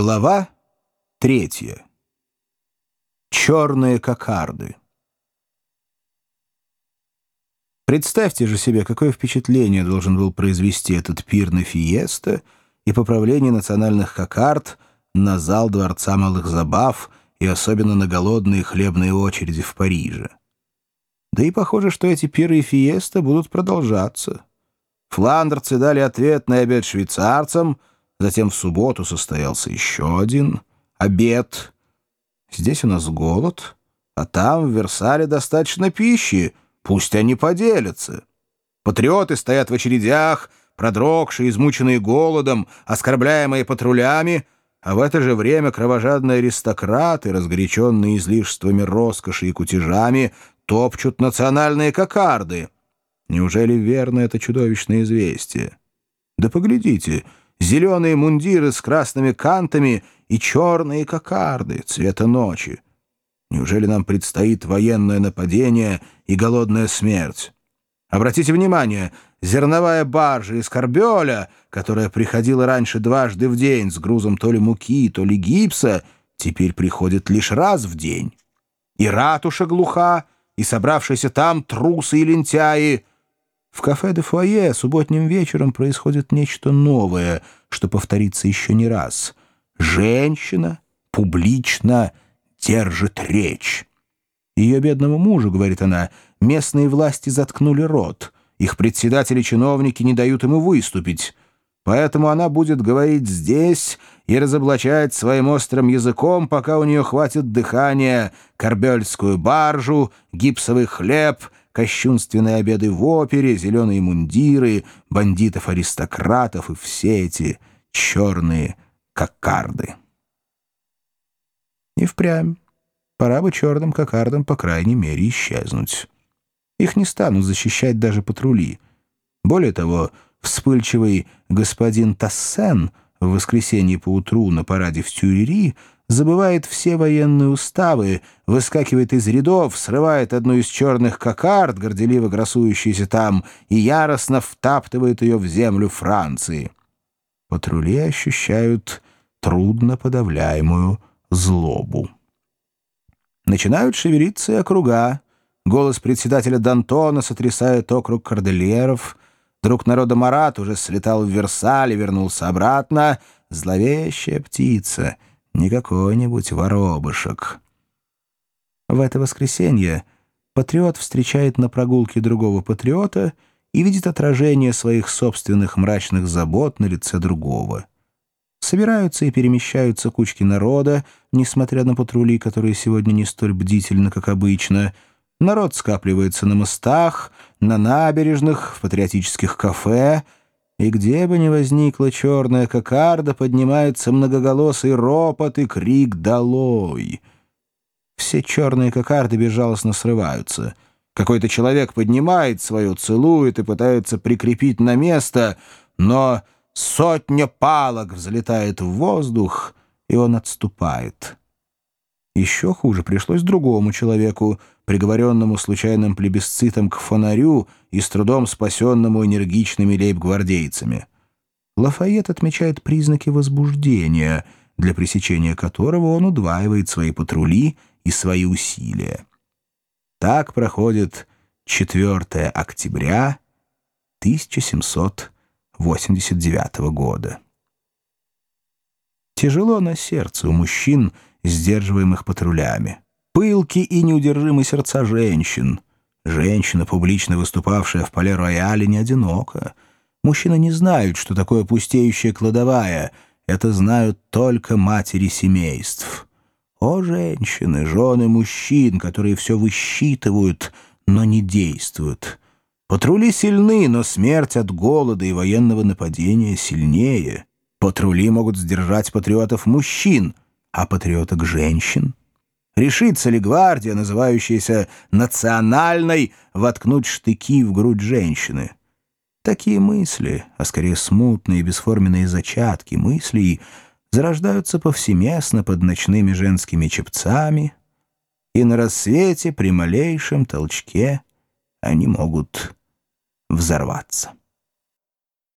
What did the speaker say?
Глава третья. Черные кокарды. Представьте же себе, какое впечатление должен был произвести этот пир на фиеста и поправление национальных кокард на зал Дворца Малых Забав и особенно на голодные хлебные очереди в Париже. Да и похоже, что эти пиры и фиеста будут продолжаться. Фландерцы дали ответный обед швейцарцам, затем в субботу состоялся еще один обед. Здесь у нас голод, а там, в Версале, достаточно пищи, пусть они поделятся. Патриоты стоят в очередях, продрогшие, измученные голодом, оскорбляемые патрулями, а в это же время кровожадные аристократы, разгоряченные излишествами роскоши и кутежами, топчут национальные кокарды — Неужели верно это чудовищное известие? Да поглядите, зеленые мундиры с красными кантами и черные кокарды цвета ночи. Неужели нам предстоит военное нападение и голодная смерть? Обратите внимание, зерновая баржа из Карбеля, которая приходила раньше дважды в день с грузом то ли муки, то ли гипса, теперь приходит лишь раз в день. И ратуша глуха, и собравшиеся там трусы и лентяи — в кафе де фойе субботним вечером происходит нечто новое, что повторится еще не раз. Женщина публично держит речь. Ее бедному мужу, говорит она, местные власти заткнули рот. Их председатели-чиновники не дают ему выступить. Поэтому она будет говорить здесь и разоблачать своим острым языком, пока у нее хватит дыхания, корбельскую баржу, гипсовый хлеб — кощунственные обеды в опере, зеленые мундиры, бандитов-аристократов и все эти черные кокарды. И впрямь. Пора бы черным кокардам, по крайней мере, исчезнуть. Их не станут защищать даже патрули. Более того, вспыльчивый господин Тассен в воскресенье поутру на параде в Тюрери забывает все военные уставы, выскакивает из рядов, срывает одну из черных кокард, горделиво красующуюся там, и яростно втаптывает ее в землю Франции. Патрули ощущают трудно подавляемую злобу. Начинают шевелиться и округа. Голос председателя Д'Антона сотрясает округ кордельеров. Друг народа Марат уже слетал в Версаль и вернулся обратно. Зловещая птица — не какой-нибудь воробышек. В это воскресенье патриот встречает на прогулке другого патриота и видит отражение своих собственных мрачных забот на лице другого. Собираются и перемещаются кучки народа, несмотря на патрули, которые сегодня не столь бдительны, как обычно. Народ скапливается на мостах, на набережных, в патриотических кафе — и где бы ни возникла черная кокарда, поднимается многоголосый ропот и крик «Долой!». Все черные кокарды безжалостно срываются. Какой-то человек поднимает свою, целует и пытается прикрепить на место, но сотня палок взлетает в воздух, и он отступает. Еще хуже пришлось другому человеку, приговоренному случайным плебисцитом к фонарю и с трудом спасенному энергичными лейб-гвардейцами. Лафайет отмечает признаки возбуждения, для пресечения которого он удваивает свои патрули и свои усилия. Так проходит 4 октября 1789 года. Тяжело на сердце у мужчин, сдерживаемых патрулями. Пылки и неудержимы сердца женщин. Женщина, публично выступавшая в поле-рояле, не одинока. Мужчины не знают, что такое пустеющая кладовая. Это знают только матери семейств. О, женщины, жены мужчин, которые все высчитывают, но не действуют. Патрули сильны, но смерть от голода и военного нападения сильнее. Патрули могут сдержать патриотов мужчин — а патриоток женщин? Решится ли гвардия, называющаяся «национальной», воткнуть штыки в грудь женщины? Такие мысли, а скорее смутные бесформенные зачатки мыслей, зарождаются повсеместно под ночными женскими чепцами, и на рассвете при малейшем толчке они могут взорваться.